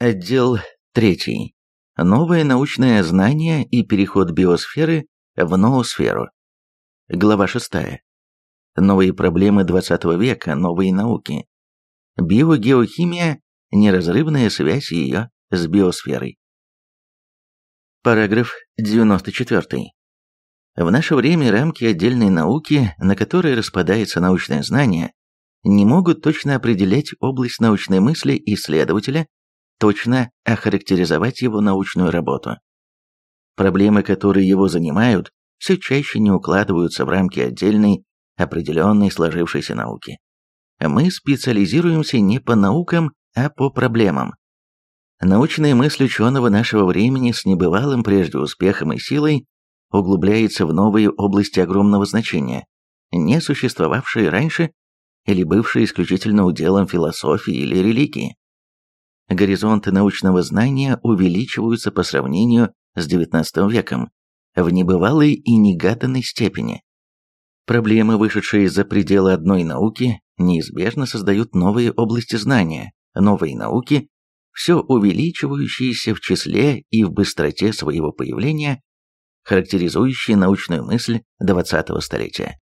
Отдел 3. Новое научное знание и переход биосферы в ноосферу. Глава 6. Новые проблемы 20 века, новые науки. Биогеохимия, неразрывная связь ее с биосферой. Параграф 94. В наше время рамки отдельной науки, на которые распадается научное знание, не могут точно определять область научной мысли исследователя, точно охарактеризовать его научную работу. Проблемы, которые его занимают, все чаще не укладываются в рамки отдельной, определенной сложившейся науки. Мы специализируемся не по наукам, а по проблемам. Научная мысль ученого нашего времени с небывалым прежде успехом и силой углубляется в новые области огромного значения, не существовавшие раньше или бывшие исключительно уделом философии или религии. Горизонты научного знания увеличиваются по сравнению с XIX веком в небывалой и негаданной степени. Проблемы, вышедшие за пределы одной науки, неизбежно создают новые области знания, новые науки, все увеличивающиеся в числе и в быстроте своего появления, характеризующие научную мысль XX столетия.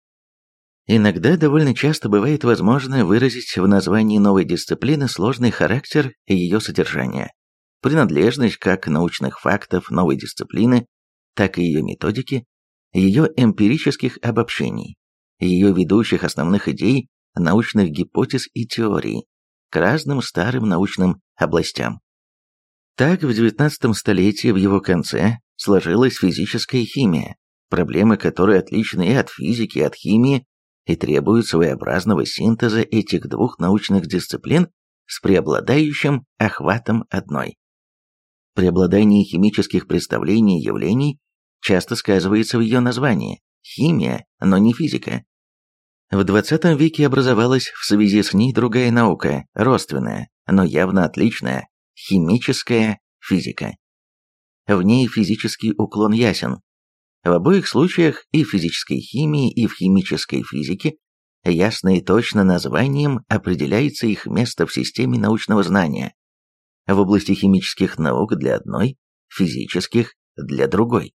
Иногда довольно часто бывает возможно выразить в названии новой дисциплины сложный характер и ее содержание, принадлежность как научных фактов новой дисциплины, так и ее методики, ее эмпирических обобщений, ее ведущих основных идей, научных гипотез и теорий к разным старым научным областям. Так в XIX столетии в его конце сложилась физическая химия, проблемы которой отличны и от физики, и от химии, и требуют своеобразного синтеза этих двух научных дисциплин с преобладающим охватом одной. Преобладание химических представлений и явлений часто сказывается в ее названии – химия, но не физика. В 20 веке образовалась в связи с ней другая наука, родственная, но явно отличная – химическая физика. В ней физический уклон ясен, в обоих случаях и в физической химии, и в химической физике ясно и точно названием определяется их место в системе научного знания. В области химических наук для одной, физических для другой.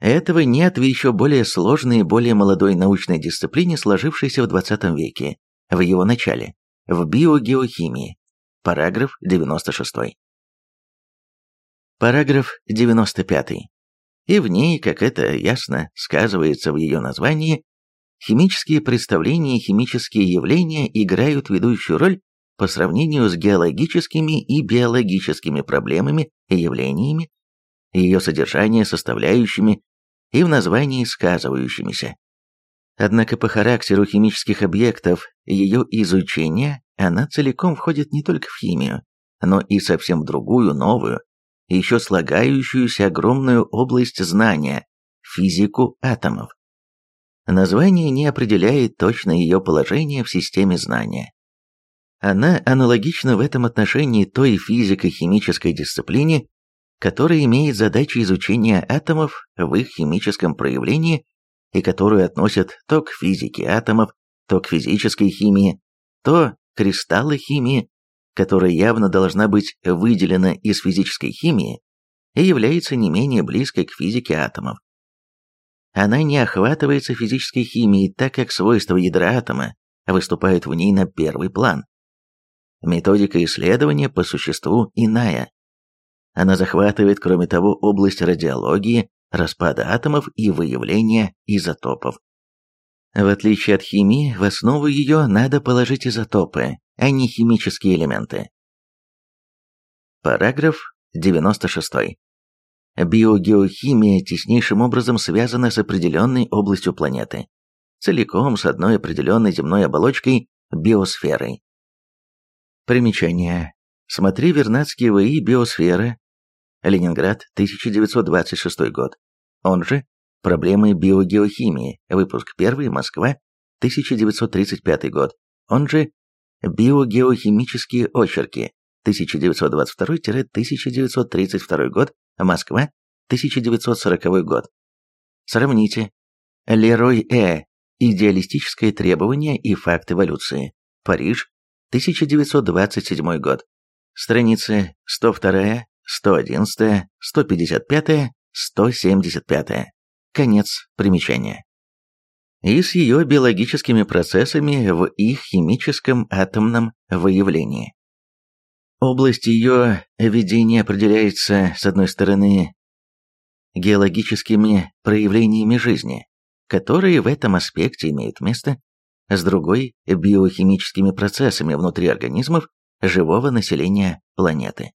Этого нет в еще более сложной и более молодой научной дисциплине, сложившейся в 20 веке, в его начале, в биогеохимии. Параграф 96. Параграф 95 и в ней, как это ясно сказывается в ее названии, химические представления и химические явления играют ведущую роль по сравнению с геологическими и биологическими проблемами и явлениями, ее содержание составляющими и в названии сказывающимися. Однако по характеру химических объектов ее изучения она целиком входит не только в химию, но и совсем другую, новую, еще слагающуюся огромную область знания – физику атомов. Название не определяет точно ее положение в системе знания. Она аналогична в этом отношении той физико-химической дисциплине, которая имеет задачу изучения атомов в их химическом проявлении и которую относят то к физике атомов, то к физической химии, то к кристаллохимии, которая явно должна быть выделена из физической химии и является не менее близкой к физике атомов. Она не охватывается физической химией, так как свойства ядра атома выступают в ней на первый план. Методика исследования по существу иная. Она захватывает, кроме того, область радиологии, распада атомов и выявления изотопов. В отличие от химии, в основу ее надо положить изотопы, а не химические элементы. Параграф 96. Биогеохимия теснейшим образом связана с определенной областью планеты, целиком с одной определенной земной оболочкой – биосферой. Примечание. Смотри Вернадский ВИ «Биосфера», Ленинград, 1926 год. Он же Проблемы биогеохимии. Выпуск 1. Москва. 1935 год. Он же Биогеохимические очерки. 1922-1932 год. Москва. 1940 год. Сравните. Лерой Э. Идеалистическое требование и факт эволюции. Париж. 1927 год. Страницы 102, 111, 155, 175. Конец примечания. И с ее биологическими процессами в их химическом атомном выявлении. Область ее ведения определяется, с одной стороны, геологическими проявлениями жизни, которые в этом аспекте имеют место, с другой – биохимическими процессами внутри организмов живого населения планеты.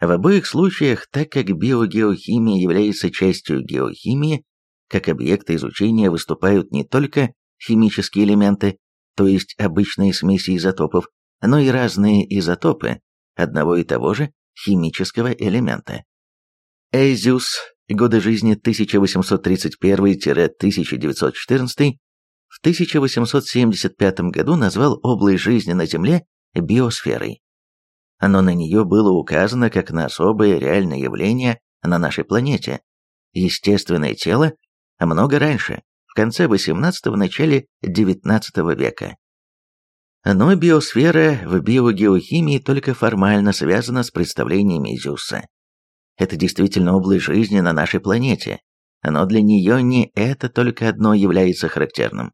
В обоих случаях, так как биогеохимия является частью геохимии, как объекты изучения выступают не только химические элементы, то есть обычные смеси изотопов, но и разные изотопы одного и того же химического элемента. Эзиус, годы жизни 1831-1914, в 1875 году назвал область жизни на Земле биосферой. Но на нее было указано как на особое реальное явление на нашей планете. Естественное тело много раньше, в конце XVIII – начале XIX века. Но биосфера в биогеохимии только формально связана с представлениями Зюса. Это действительно область жизни на нашей планете, но для нее не это только одно является характерным.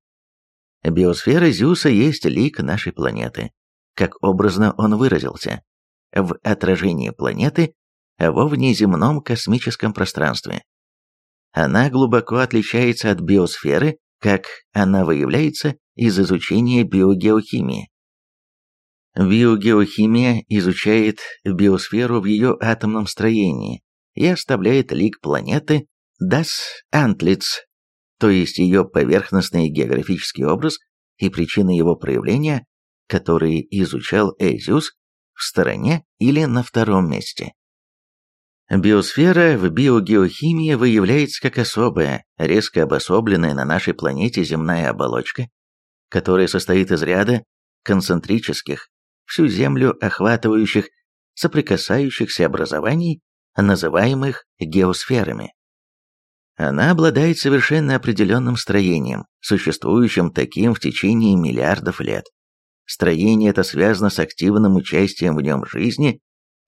Биосфера Зюса есть лик нашей планеты, как образно он выразился, в отражении планеты во внеземном космическом пространстве. Она глубоко отличается от биосферы, как она выявляется из изучения биогеохимии. Биогеохимия изучает биосферу в ее атомном строении и оставляет лик планеты das Antlitz, то есть ее поверхностный географический образ и причины его проявления, которые изучал Эзиус, в стороне или на втором месте. Биосфера в биогеохимии выявляется как особая, резко обособленная на нашей планете земная оболочка, которая состоит из ряда концентрических, всю Землю охватывающих, соприкасающихся образований, называемых геосферами. Она обладает совершенно определенным строением, существующим таким в течение миллиардов лет. Строение это связано с активным участием в нем жизни,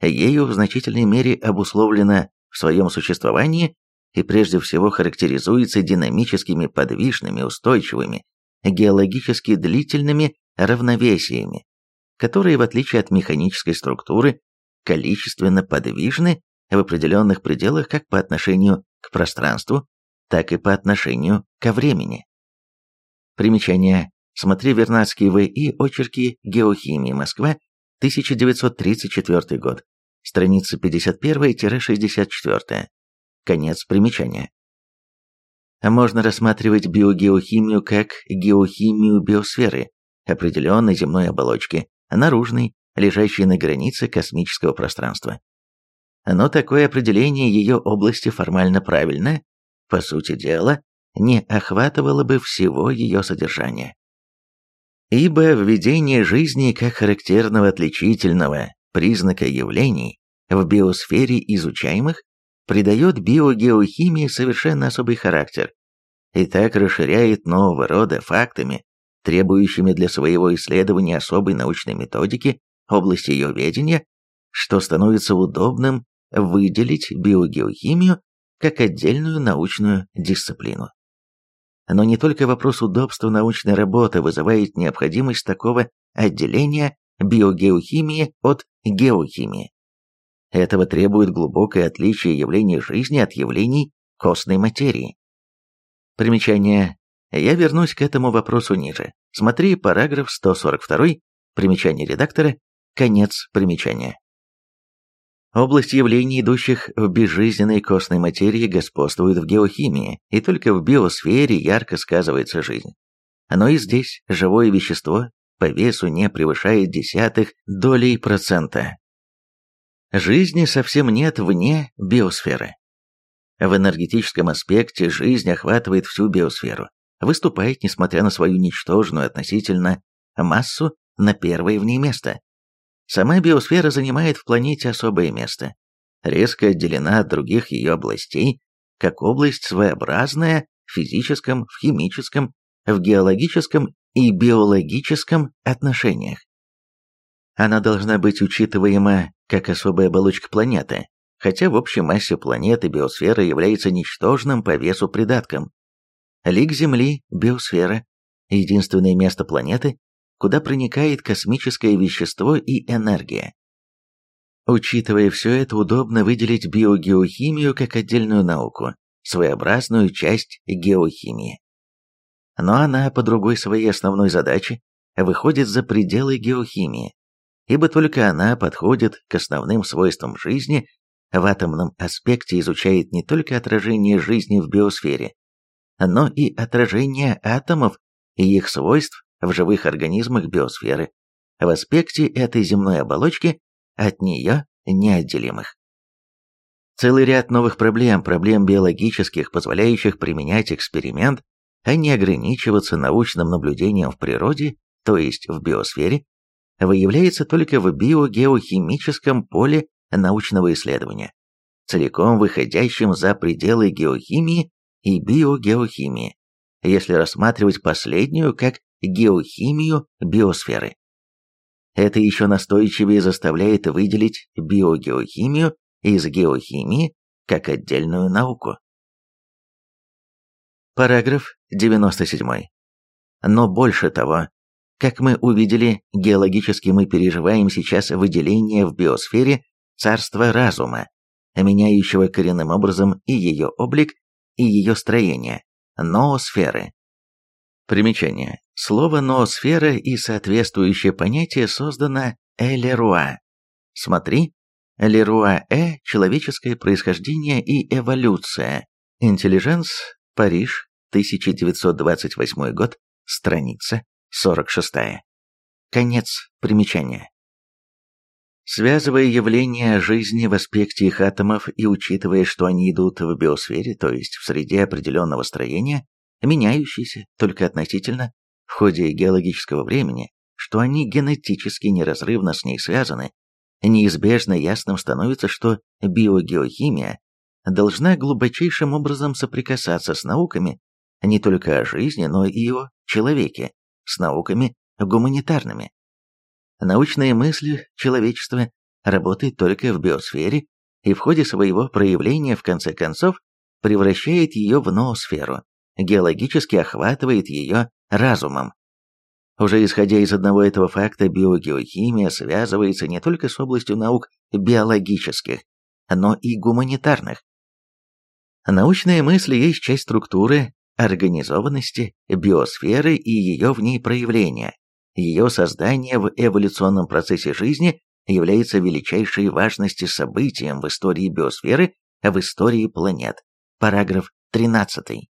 ею в значительной мере обусловлено в своем существовании и прежде всего характеризуется динамическими подвижными, устойчивыми, геологически длительными равновесиями, которые, в отличие от механической структуры, количественно подвижны в определенных пределах как по отношению к пространству, так и по отношению ко времени. Примечание. Смотри Вернадский В.И. Очерки геохимии. Москва. 1934 год. Страница 51-64. Конец примечания. Можно рассматривать биогеохимию как геохимию биосферы, определенной земной оболочки, наружной, лежащей на границе космического пространства но такое определение ее области формально правильно, по сути дела, не охватывало бы всего ее содержания. Ибо введение жизни как характерного отличительного признака явлений в биосфере изучаемых придает биогеохимии совершенно особый характер и так расширяет нового рода фактами, требующими для своего исследования особой научной методики области ее ведения, что становится удобным выделить биогеохимию как отдельную научную дисциплину. Но не только вопрос удобства научной работы вызывает необходимость такого отделения биогеохимии от геохимии. Этого требует глубокое отличие явлений жизни от явлений костной материи. Примечание. Я вернусь к этому вопросу ниже. Смотри параграф 142, примечание редактора, конец примечания. Область явлений, идущих в безжизненной костной материи, господствует в геохимии, и только в биосфере ярко сказывается жизнь. Но и здесь живое вещество по весу не превышает десятых долей процента. Жизни совсем нет вне биосферы. В энергетическом аспекте жизнь охватывает всю биосферу, выступает, несмотря на свою ничтожную относительно массу, на первое в ней место. Сама биосфера занимает в планете особое место, резко отделена от других ее областей, как область своеобразная в физическом, в химическом, в геологическом и биологическом отношениях. Она должна быть учитываема как особая оболочка планеты, хотя в общей массе планеты биосфера является ничтожным по весу придатком. Лик Земли – биосфера, единственное место планеты, куда проникает космическое вещество и энергия. Учитывая все это, удобно выделить биогеохимию как отдельную науку, своеобразную часть геохимии. Но она по другой своей основной задаче выходит за пределы геохимии, ибо только она подходит к основным свойствам жизни, в атомном аспекте изучает не только отражение жизни в биосфере, но и отражение атомов и их свойств в живых организмах биосферы, в аспекте этой земной оболочки от нее неотделимых. Целый ряд новых проблем, проблем биологических, позволяющих применять эксперимент, а не ограничиваться научным наблюдением в природе, то есть в биосфере, выявляется только в биогеохимическом поле научного исследования, целиком выходящем за пределы геохимии и биогеохимии, если рассматривать последнюю как геохимию биосферы. Это еще настойчивее заставляет выделить биогеохимию из геохимии как отдельную науку. Параграф 97. Но больше того, как мы увидели, геологически мы переживаем сейчас выделение в биосфере царства разума, меняющего коренным образом и ее облик, и ее строение, ноосферы. Примечание. Слово «ноосфера» и соответствующее понятие создано Элеруа. Смотри, Леруа-Э «Человеческое происхождение и эволюция». Интеллиженс, Париж, 1928 год, страница 46. Конец примечания. Связывая явления жизни в аспекте их атомов и учитывая, что они идут в биосфере, то есть в среде определенного строения, меняющейся только относительно в ходе геологического времени, что они генетически неразрывно с ней связаны, неизбежно ясным становится, что биогеохимия должна глубочайшим образом соприкасаться с науками не только о жизни, но и о человеке, с науками гуманитарными. Научная мысль человечества работает только в биосфере и в ходе своего проявления в конце концов превращает ее в ноосферу, геологически охватывает ее разумом. Уже исходя из одного этого факта, биогеохимия связывается не только с областью наук биологических, но и гуманитарных. Научная мысль есть часть структуры, организованности, биосферы и ее в ней проявления. Ее создание в эволюционном процессе жизни является величайшей важности событием в истории биосферы, в истории планет. Параграф 13.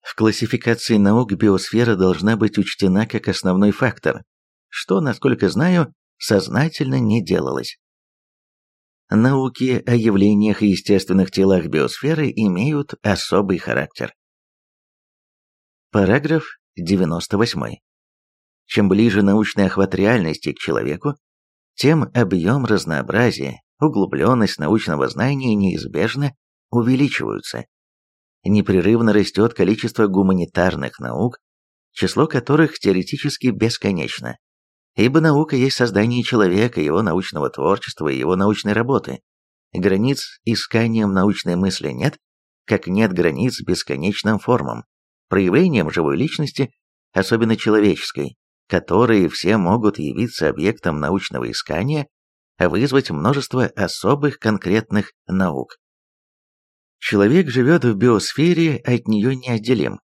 В классификации наук биосфера должна быть учтена как основной фактор, что, насколько знаю, сознательно не делалось. Науки о явлениях и естественных телах биосферы имеют особый характер. Параграф 98. Чем ближе научный охват реальности к человеку, тем объем разнообразия, углубленность научного знания неизбежно увеличиваются непрерывно растет количество гуманитарных наук, число которых теоретически бесконечно. Ибо наука есть создание человека, его научного творчества и его научной работы. Границ исканием научной мысли нет, как нет границ бесконечным формам, проявлением живой личности, особенно человеческой, которые все могут явиться объектом научного искания, вызвать множество особых конкретных наук. Человек живет в биосфере, от нее неотделим.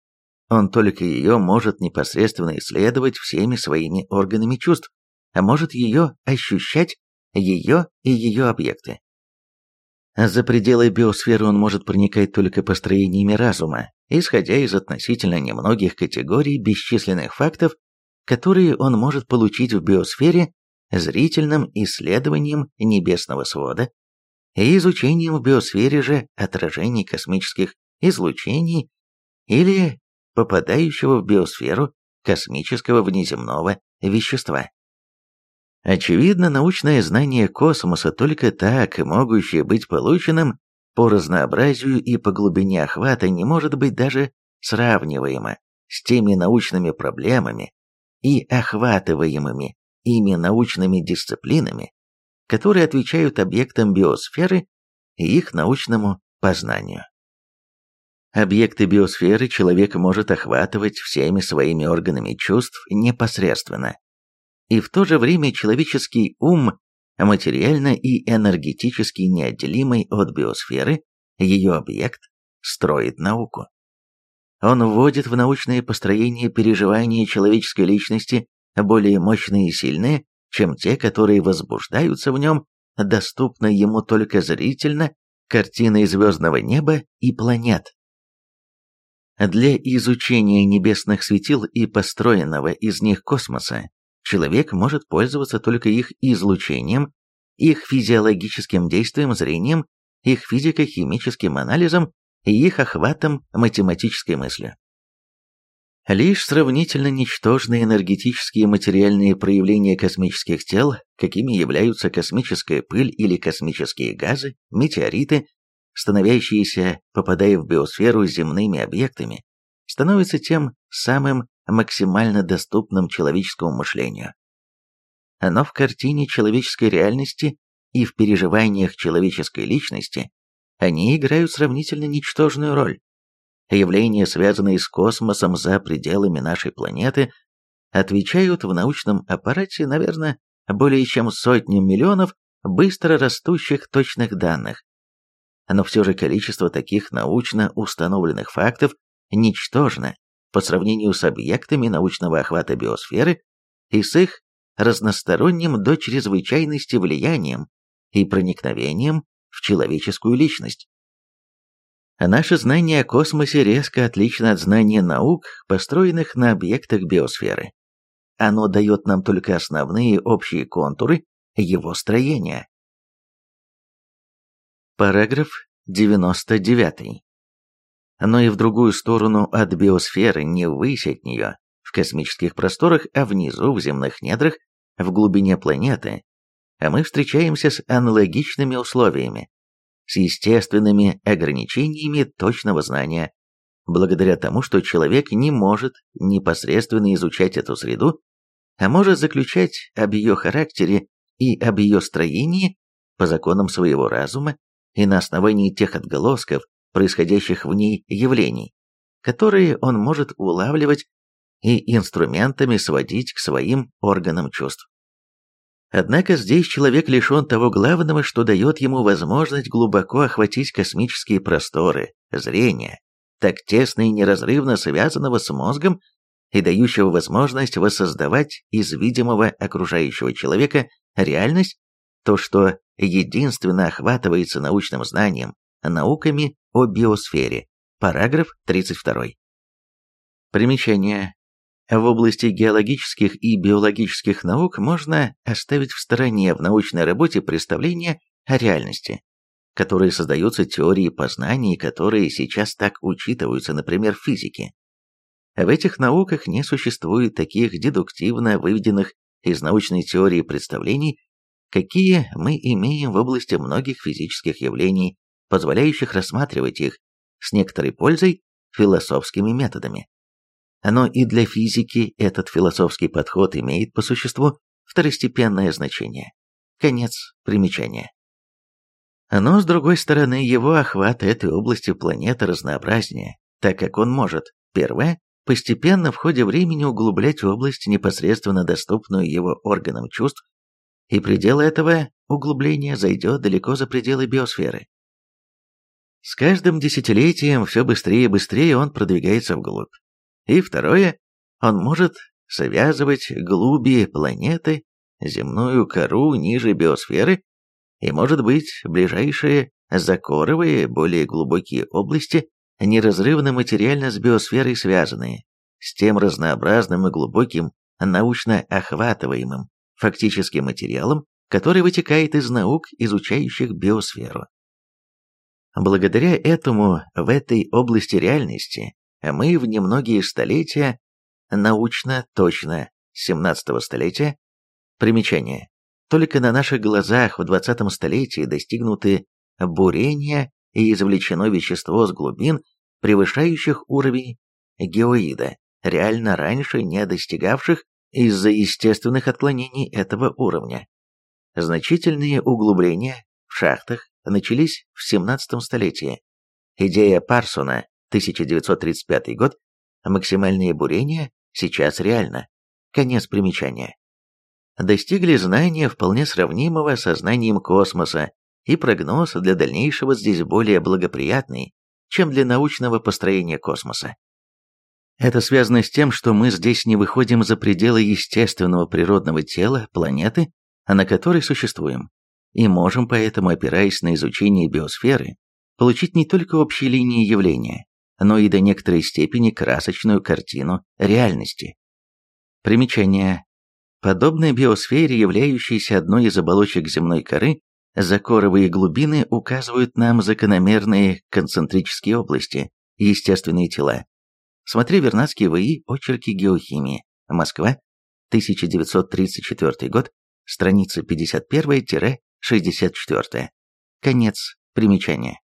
Он только ее может непосредственно исследовать всеми своими органами чувств, а может ее ощущать, ее и ее объекты. За пределы биосферы он может проникать только построениями разума, исходя из относительно немногих категорий бесчисленных фактов, которые он может получить в биосфере зрительным исследованием небесного свода, и изучением в биосфере же отражений космических излучений или попадающего в биосферу космического внеземного вещества. Очевидно, научное знание космоса только так, могущее быть полученным по разнообразию и по глубине охвата, не может быть даже сравниваемо с теми научными проблемами и охватываемыми ими научными дисциплинами, которые отвечают объектам биосферы и их научному познанию. Объекты биосферы человек может охватывать всеми своими органами чувств непосредственно. И в то же время человеческий ум материально и энергетически неотделимый от биосферы, ее объект, строит науку. Он вводит в научное построение переживания человеческой личности более мощные и сильные, чем те, которые возбуждаются в нем, доступны ему только зрительно, картиной звездного неба и планет. Для изучения небесных светил и построенного из них космоса человек может пользоваться только их излучением, их физиологическим действием, зрением, их физико-химическим анализом и их охватом математической мыслью. Лишь сравнительно ничтожные энергетические и материальные проявления космических тел, какими являются космическая пыль или космические газы, метеориты, становящиеся, попадая в биосферу земными объектами, становятся тем самым максимально доступным человеческому мышлению. Но в картине человеческой реальности и в переживаниях человеческой личности они играют сравнительно ничтожную роль. Явления, связанные с космосом за пределами нашей планеты, отвечают в научном аппарате, наверное, более чем сотням миллионов быстро растущих точных данных. Но все же количество таких научно установленных фактов ничтожно по сравнению с объектами научного охвата биосферы и с их разносторонним до чрезвычайности влиянием и проникновением в человеческую личность. Наше знание о космосе резко отлично от знания наук, построенных на объектах биосферы. Оно дает нам только основные общие контуры его строения. Параграф 99. Но и в другую сторону от биосферы, не ввысь от нее, в космических просторах, а внизу, в земных недрах, в глубине планеты, а мы встречаемся с аналогичными условиями, с естественными ограничениями точного знания, благодаря тому, что человек не может непосредственно изучать эту среду, а может заключать об ее характере и об ее строении по законам своего разума и на основании тех отголосков, происходящих в ней явлений, которые он может улавливать и инструментами сводить к своим органам чувств. Однако здесь человек лишен того главного, что дает ему возможность глубоко охватить космические просторы, зрения, так тесно и неразрывно связанного с мозгом и дающего возможность воссоздавать из видимого окружающего человека реальность, то, что единственно охватывается научным знанием, науками о биосфере. Параграф 32. Примечание. В области геологических и биологических наук можно оставить в стороне в научной работе представления о реальности, которые создаются теорией познаний, которые сейчас так учитываются, например, в физике. В этих науках не существует таких дедуктивно выведенных из научной теории представлений, какие мы имеем в области многих физических явлений, позволяющих рассматривать их с некоторой пользой философскими методами. Но и для физики этот философский подход имеет по существу второстепенное значение. Конец примечания. Но, с другой стороны, его охват этой области планеты разнообразнее, так как он может, первое, постепенно в ходе времени углублять область, непосредственно доступную его органам чувств, и предел этого углубления зайдет далеко за пределы биосферы. С каждым десятилетием все быстрее и быстрее он продвигается вглубь. И второе, он может связывать глуби планеты, земную кору ниже биосферы, и, может быть, ближайшие закоровые, более глубокие области, неразрывно материально с биосферой связанные, с тем разнообразным и глубоким, научно охватываемым, фактическим материалом, который вытекает из наук, изучающих биосферу. Благодаря этому в этой области реальности мы в немногие столетия, научно точно 17 столетия, примечание, только на наших глазах в 20 столетии достигнуты бурения и извлечено вещество с глубин, превышающих уровень геоида, реально раньше не достигавших из-за естественных отклонений этого уровня. Значительные углубления в шахтах начались в 17 столетии. Идея Парсона, 1935 год, максимальные бурения сейчас реально. Конец примечания. Достигли знания, вполне сравнимого со знанием космоса, и прогноз для дальнейшего здесь более благоприятный, чем для научного построения космоса. Это связано с тем, что мы здесь не выходим за пределы естественного природного тела планеты, на которой существуем, и можем поэтому, опираясь на изучение биосферы, получить не только общие линии явления, но и до некоторой степени красочную картину реальности. Примечание. Подобно биосфере, являющейся одной из оболочек земной коры, закоровые глубины указывают нам закономерные концентрические области, естественные тела. Смотри Вернадский ВИ «Очерки геохимии», Москва, 1934 год, страница 51-64. Конец примечания.